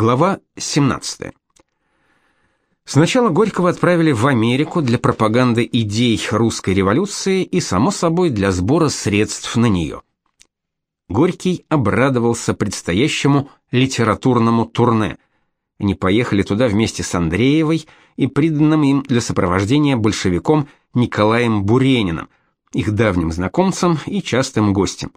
Глава 17. Сначала Горького отправили в Америку для пропаганды идей русской революции и, само собой, для сбора средств на нее. Горький обрадовался предстоящему литературному турне. Они поехали туда вместе с Андреевой и приданным им для сопровождения большевиком Николаем Бурениным, их давним знакомцем и частым гостем.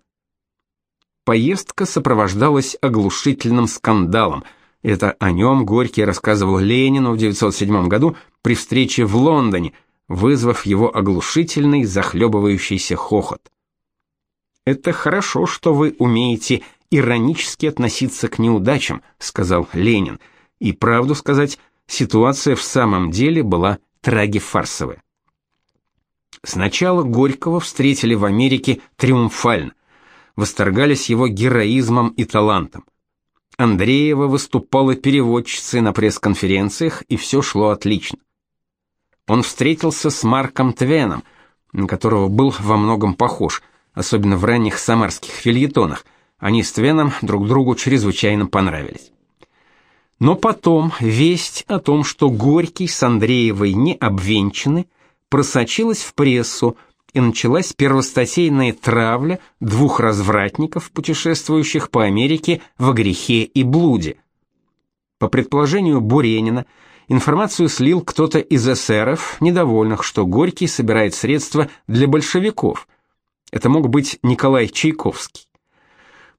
Поездка сопровождалась оглушительным скандалом – это о нем Горький рассказывал Ленину в 1907 году при встрече в Лондоне, вызвав его оглушительный захлебывающийся хохот. Это хорошо, что вы умеете иронически относиться к неудачам, сказал Ленин. И правду сказать, ситуация в самом деле была трагифарсовая. Сначала Горького встретили в Америке триумфально, восторгались его героизмом и талантом. Андреева выступала переводчицей на пресс-конференциях, и все шло отлично. Он встретился с Марком Твеном, на которого был во многом похож, особенно в ранних самарских фильетонах. Они с Твеном друг другу чрезвычайно понравились. Но потом весть о том, что Горький с Андреевой не обвенчаны, просочилась в прессу, и началась первостатейная травля двух развратников, путешествующих по Америке во грехе и блуде. По предположению Буренина, информацию слил кто-то из эсеров, недовольных, что Горький собирает средства для большевиков. Это мог быть Николай Чайковский.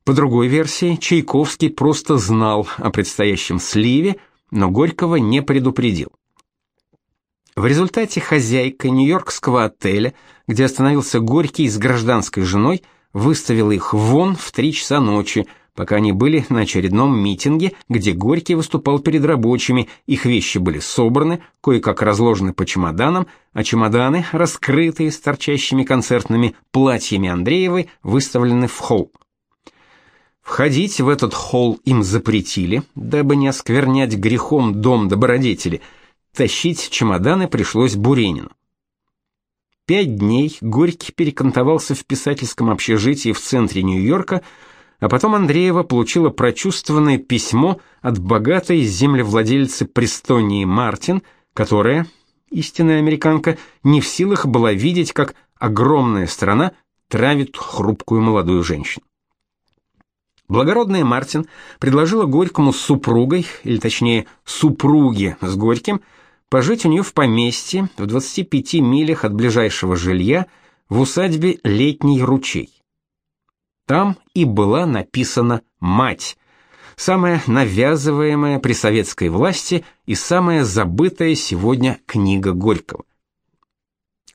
По другой версии, Чайковский просто знал о предстоящем сливе, но Горького не предупредил. В результате хозяйка нью-йоркского отеля, где остановился Горький с гражданской женой, выставила их вон в три часа ночи, пока они были на очередном митинге, где Горький выступал перед рабочими, их вещи были собраны, кое-как разложены по чемоданам, а чемоданы, раскрытые с торчащими концертными платьями Андреевой, выставлены в холл. Входить в этот холл им запретили, дабы не осквернять грехом дом добродетели – Тащить чемоданы пришлось Буренину. Пять дней Горький перекантовался в писательском общежитии в центре Нью-Йорка, а потом Андреева получила прочувствованное письмо от богатой землевладельцы Престонии Мартин, которая, истинная американка, не в силах была видеть, как огромная страна травит хрупкую молодую женщину. Благородная Мартин предложила Горькому с супругой, или точнее, супруге с Горьким, пожить у нее в поместье в 25 милях от ближайшего жилья в усадьбе Летний ручей. Там и была написана «Мать», самая навязываемая при советской власти и самая забытая сегодня книга Горького.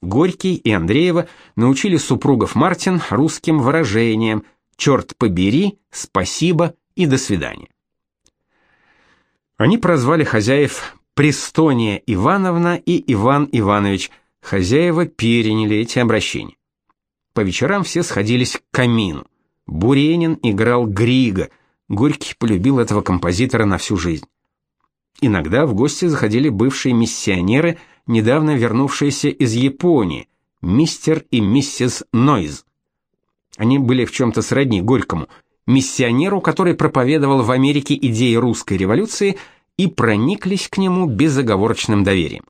Горький и Андреева научили супругов Мартин русским выражениям «черт побери», «спасибо» и «до свидания». Они прозвали хозяев Престония Ивановна и Иван Иванович, хозяева переняли эти обращения. По вечерам все сходились к камину. Буренин играл Грига. Горький полюбил этого композитора на всю жизнь. Иногда в гости заходили бывшие миссионеры, недавно вернувшиеся из Японии, мистер и миссис Нойз. Они были в чем-то сродни Горькому, миссионеру, который проповедовал в Америке идеи русской революции – и прониклись к нему безоговорочным доверием.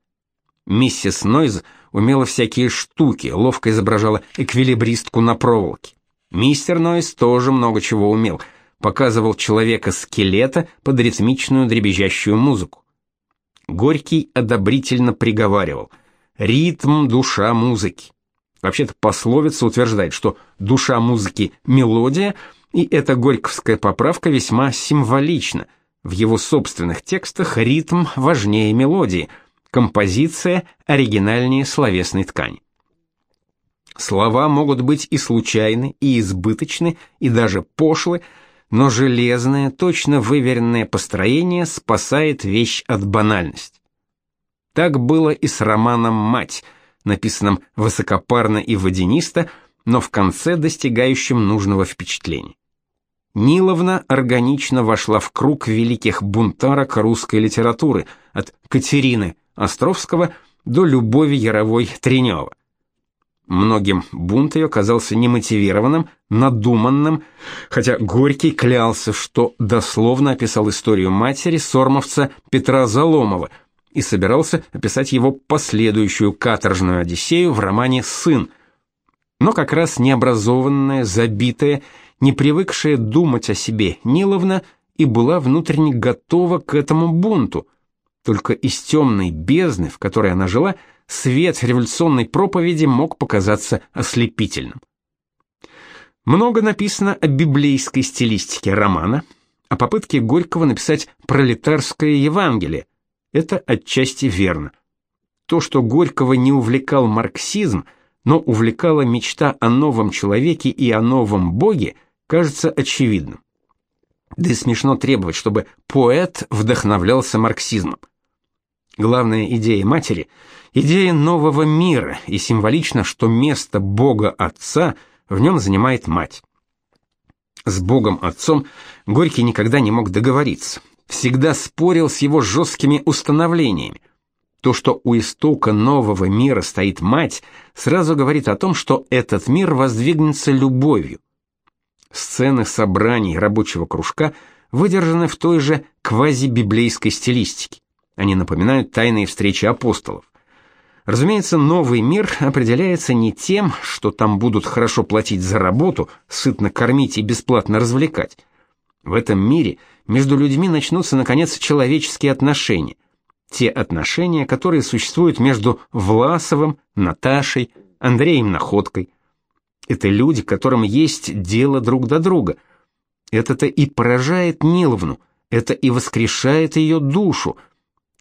Миссис Нойз умела всякие штуки, ловко изображала эквилибристку на проволоке. Мистер Нойз тоже много чего умел, показывал человека-скелета под ритмичную дребезжащую музыку. Горький одобрительно приговаривал «Ритм – душа музыки». Вообще-то пословица утверждает, что душа музыки – мелодия, и эта горьковская поправка весьма символична – в его собственных текстах ритм важнее мелодии, композиция оригинальнее словесной ткани. Слова могут быть и случайны, и избыточны, и даже пошлы, но железное, точно выверенное построение спасает вещь от банальности. Так было и с романом «Мать», написанным высокопарно и водянисто, но в конце достигающим нужного впечатления. Ниловна органично вошла в круг великих бунтарок русской литературы, от Катерины Островского до Любови Яровой Тренева. Многим бунт ее казался немотивированным, надуманным, хотя Горький клялся, что дословно описал историю матери сормовца Петра Заломова и собирался описать его последующую каторжную одиссею в романе «Сын». Но как раз необразованная, забитая, не привыкшая думать о себе Ниловна и была внутренне готова к этому бунту. Только из темной бездны, в которой она жила, свет революционной проповеди мог показаться ослепительным. Много написано о библейской стилистике романа, о попытке Горького написать пролетарское Евангелие. Это отчасти верно. То, что Горького не увлекал марксизм, но увлекала мечта о новом человеке и о новом боге, кажется очевидным. Да и смешно требовать, чтобы поэт вдохновлялся марксизмом. Главная идея матери идея нового мира, и символично, что место Бога Отца в нем занимает мать. С Богом Отцом Горький никогда не мог договориться, всегда спорил с его жесткими установлениями. То, что у истока нового мира стоит мать, сразу говорит о том, что этот мир воздвигнется любовью. Сцены собраний рабочего кружка выдержаны в той же квазибиблейской стилистике. Они напоминают тайные встречи апостолов. Разумеется, новый мир определяется не тем, что там будут хорошо платить за работу, сытно кормить и бесплатно развлекать. В этом мире между людьми начнутся наконец человеческие отношения. Те отношения, которые существуют между Власовым, Наташей, Андреем Находкой. Это люди, которым есть дело друг до друга. Это-то и поражает Ниловну, это и воскрешает ее душу –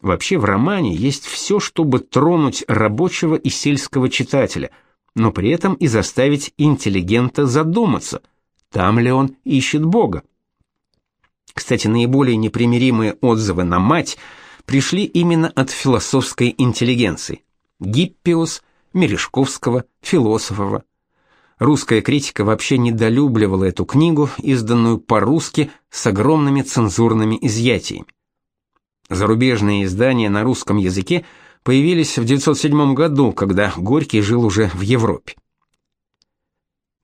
Вообще в романе есть все, чтобы тронуть рабочего и сельского читателя, но при этом и заставить интеллигента задуматься, там ли он ищет Бога. Кстати, наиболее непримиримые отзывы на мать пришли именно от философской интеллигенции. Гиппиус, Мережковского, Философова. Русская критика вообще недолюбливала эту книгу, изданную по-русски с огромными цензурными изъятиями. Зарубежные издания на русском языке появились в 1907 году, когда Горький жил уже в Европе.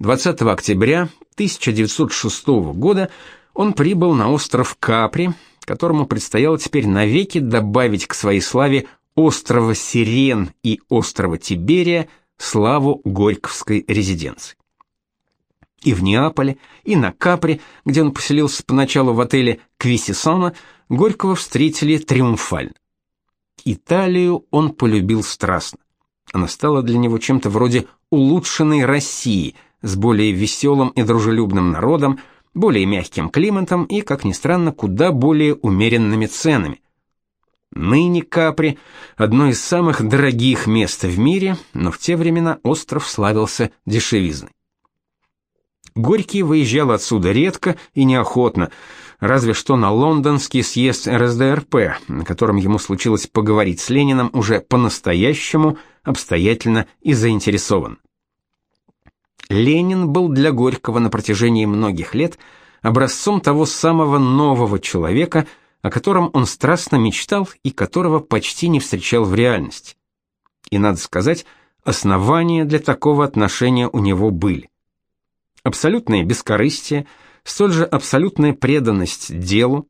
20 октября 1906 года он прибыл на остров Капри, которому предстояло теперь навеки добавить к своей славе острова Сирен и острова Тиберия славу Горьковской резиденции. И в Неаполе, и на Капри, где он поселился поначалу в отеле Квисисона, Горького встретили триумфально. Италию он полюбил страстно. Она стала для него чем-то вроде улучшенной России с более веселым и дружелюбным народом, более мягким климатом и, как ни странно, куда более умеренными ценами. Ныне Капри одно из самых дорогих мест в мире, но в те времена остров славился дешевизной. Горький выезжал отсюда редко и неохотно, разве что на лондонский съезд РСДРП, на котором ему случилось поговорить с Лениным уже по-настоящему, обстоятельно и заинтересован. Ленин был для Горького на протяжении многих лет образцом того самого нового человека, о котором он страстно мечтал и которого почти не встречал в реальности. И надо сказать, основания для такого отношения у него были. Абсолютное бескорыстие – столь же абсолютная преданность делу,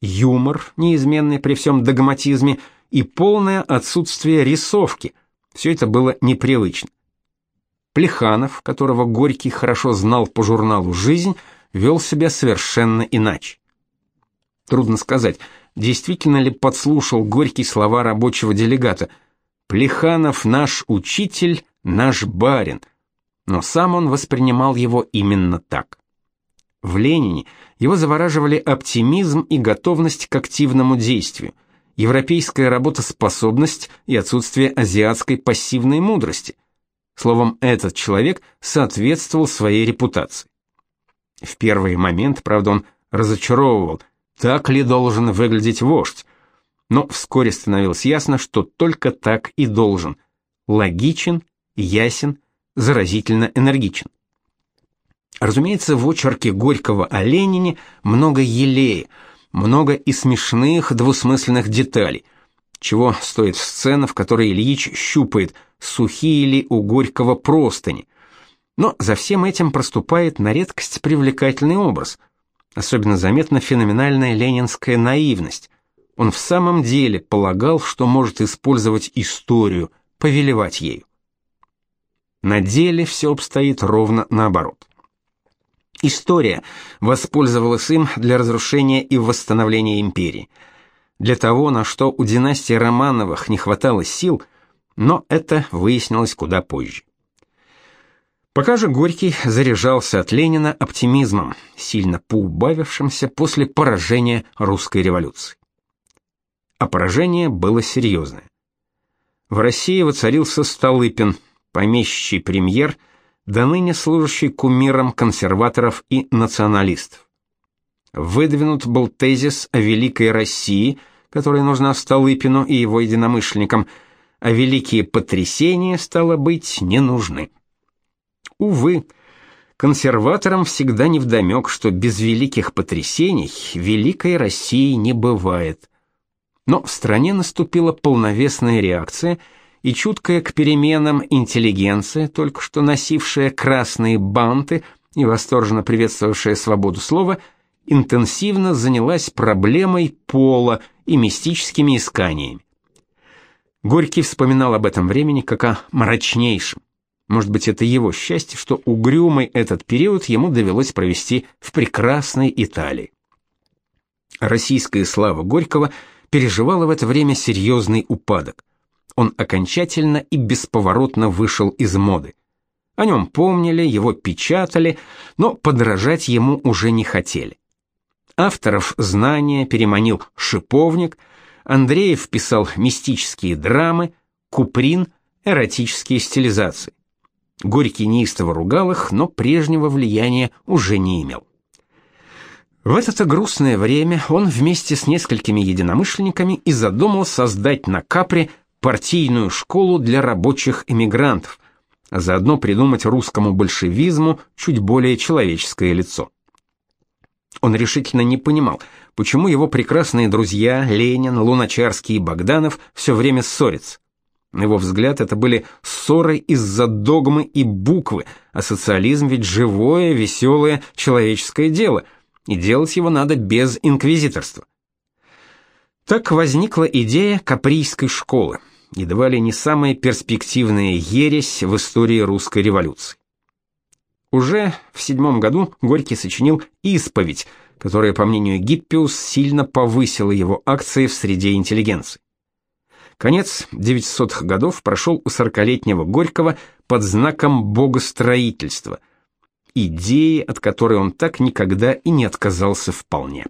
юмор, неизменный при всем догматизме, и полное отсутствие рисовки. Все это было непривычно. Плеханов, которого Горький хорошо знал по журналу «Жизнь», вел себя совершенно иначе. Трудно сказать, действительно ли подслушал Горький слова рабочего делегата «Плеханов наш учитель, наш барин», но сам он воспринимал его именно так. В Ленине его завораживали оптимизм и готовность к активному действию, европейская работоспособность и отсутствие азиатской пассивной мудрости. Словом, этот человек соответствовал своей репутации. В первый момент, правда, он разочаровывал, так ли должен выглядеть вождь, но вскоре становилось ясно, что только так и должен. Логичен, ясен, заразительно энергичен. Разумеется, в очерке Горького о Ленине много елея, много и смешных двусмысленных деталей. чего стоит сцена, в которой Ильич щупает, сухие ли у Горького простыни. Но за всем этим проступает на редкость привлекательный образ. Особенно заметна феноменальная ленинская наивность. Он в самом деле полагал, что может использовать историю, повелевать ею. На деле все обстоит ровно наоборот. История воспользовалась им для разрушения и восстановления империи. Для того, на что у династии Романовых не хватало сил, но это выяснилось куда позже. Пока же Горький заряжался от Ленина оптимизмом, сильно поубавившимся после поражения русской революции. А поражение было серьезное. В России воцарился Столыпин, помещичий премьер, до ныне служащий кумиром консерваторов и националистов. Выдвинут был тезис о великой России, которая нужна Столыпину и его единомышленникам, а великие потрясения стало быть не нужны. Увы, консерваторам всегда невдомек, что без великих потрясений великой России не бывает. Но в стране наступила полновесная реакция, и чуткая к переменам интеллигенция, только что носившая красные банты и восторженно приветствовавшая свободу слова, интенсивно занялась проблемой пола и мистическими исканиями. Горький вспоминал об этом времени как о мрачнейшем. Может быть, это его счастье, что угрюмый этот период ему довелось провести в прекрасной Италии. Российская слава Горького переживала в это время серьезный упадок. Он окончательно и бесповоротно вышел из моды. О нем помнили, его печатали, но подражать ему уже не хотели. Авторов знания переманил Шиповник, Андреев писал мистические драмы, Куприн эротические стилизации. Горький неистово ругал их, но прежнего влияния уже не имел. В это грустное время он вместе с несколькими единомышленниками и задумал создать на Капре партийную школу для рабочих эмигрантов, а заодно придумать русскому большевизму чуть более человеческое лицо. Он решительно не понимал, почему его прекрасные друзья Ленин, Луначарский и Богданов все время ссорятся. На его взгляд, это были ссоры из-за догмы и буквы, а социализм ведь живое, веселое человеческое дело, и делать его надо без инквизиторства. Так возникла идея каприйской школы, едва ли не самая перспективная ересь в истории русской революции. Уже в седьмом году Горький сочинил «Исповедь», которая, по мнению Гиппиус, сильно повысила его акции в среде интеллигенции. Конец 900-х годов прошел у сорокалетнего Горького под знаком богостроительства, идеи, от которой он так никогда и не отказался вполне.